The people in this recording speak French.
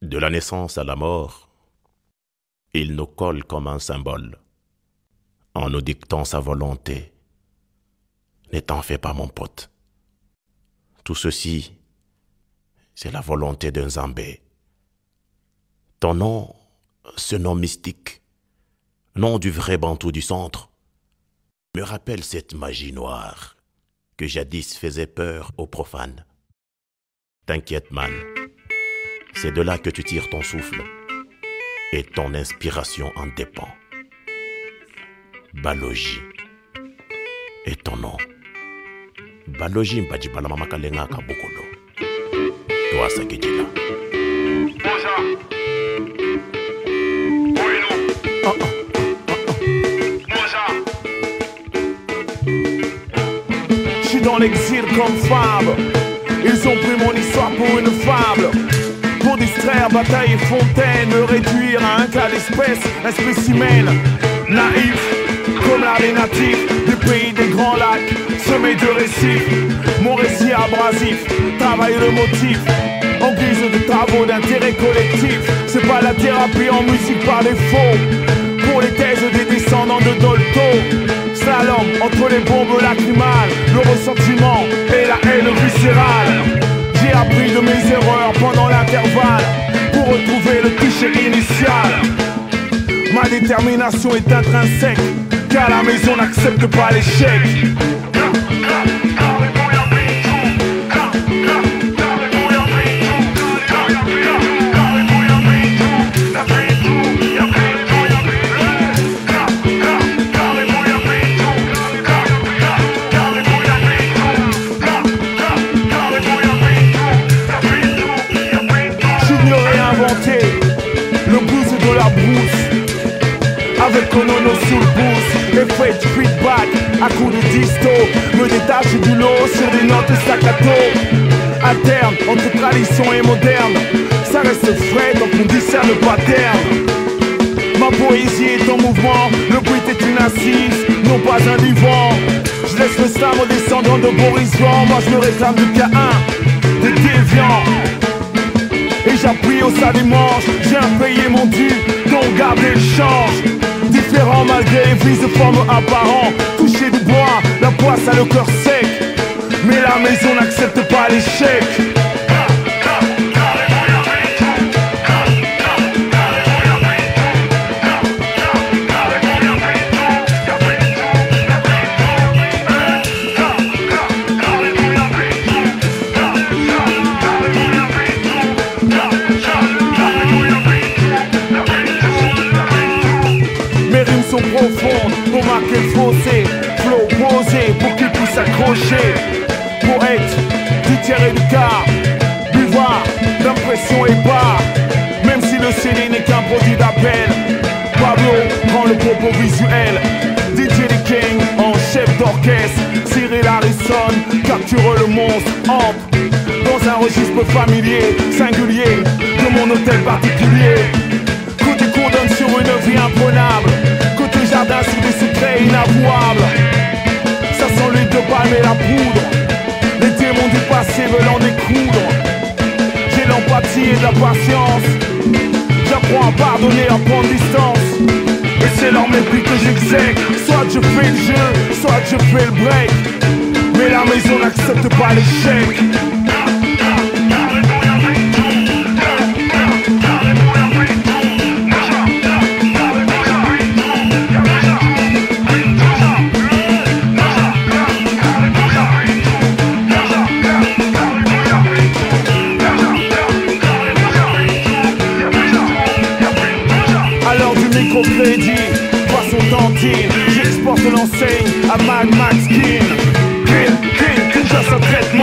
De la naissance à la mort, il nous colle comme un symbole, en nous dictant sa volonté. Ne t'en fais pas, mon pote. Tout ceci, c'est la volonté d'un Zambé. Ton nom, ce nom mystique, nom du vrai Bantou du centre, me rappelle cette magie noire que jadis faisait peur aux profanes. T'inquiète, man. C'est de là que tu tires ton souffle. Et ton inspiration en dépend. Balogi. Et ton nom. Balogi mbajibala mama kalenga kabokolo. Toi sakejila. Je suis dans l'exil comme femme. Ils ont pris mon histoire pour une fable. Pour distraire bataille et fontaine, me réduire à un cas d'espèce, un spécimen naïf, comme l'art des natifs du pays des grands lacs, semé de récifs. Mon récit abrasif, travaille le motif, en guise de travaux d'intérêt collectif. C'est pas la thérapie en musique par défaut, pour les thèses des descendants de Dolto. Slalom entre les bombes lacrymales, le ressentiment et la haine viscérale. Appris de mes erreurs pendant l'intervalle pour retrouver le cliché initial. Ma détermination est intrinsèque, car la maison n'accepte pas l'échec. Inventer le blues de la brousse Avec Konono sous le pouce Effet de feedback à coups de disto Me détache du lot sur des notes staccato Alterne entre tradition et moderne Ça reste frais donc on discerne le pattern Ma poésie est en mouvement, le bruit est une assise, non pas un divan. Je laisse le slam aux descendants de Boris Vian, moi je me réclame du K1, des déviants. J'appuie au ça dimanche, j'ai impayé mon dû, donc gardez le change. Différent malgré les vices de forme apparent, toucher du bois, la poisse a le cœur sec. Mais la maison n'accepte pas l'échec. Profondes pour marquer le fossé Flow posé pour qu'il puisse s'accrocher. Poète du tiers et du quart Buvard d'impression et barre Même si le CD n'est qu'un produit d'appel Pablo prend le propos visuel. DJ King en chef d'orchestre Cyril Harrison capture le monstre Entre dans un registre familier Singulier de mon hôtel particulier J'ai l'empathie et la patience. J'apprends à pardonner, à prendre distance. Et c'est leur mépris que j'exèque Soit je fais le jeu, soit je fais le break. Mais la maison n'accepte pas l'échec microcrédit, 300 centimes. J'exporte l'enseigne à Mad Max King. King,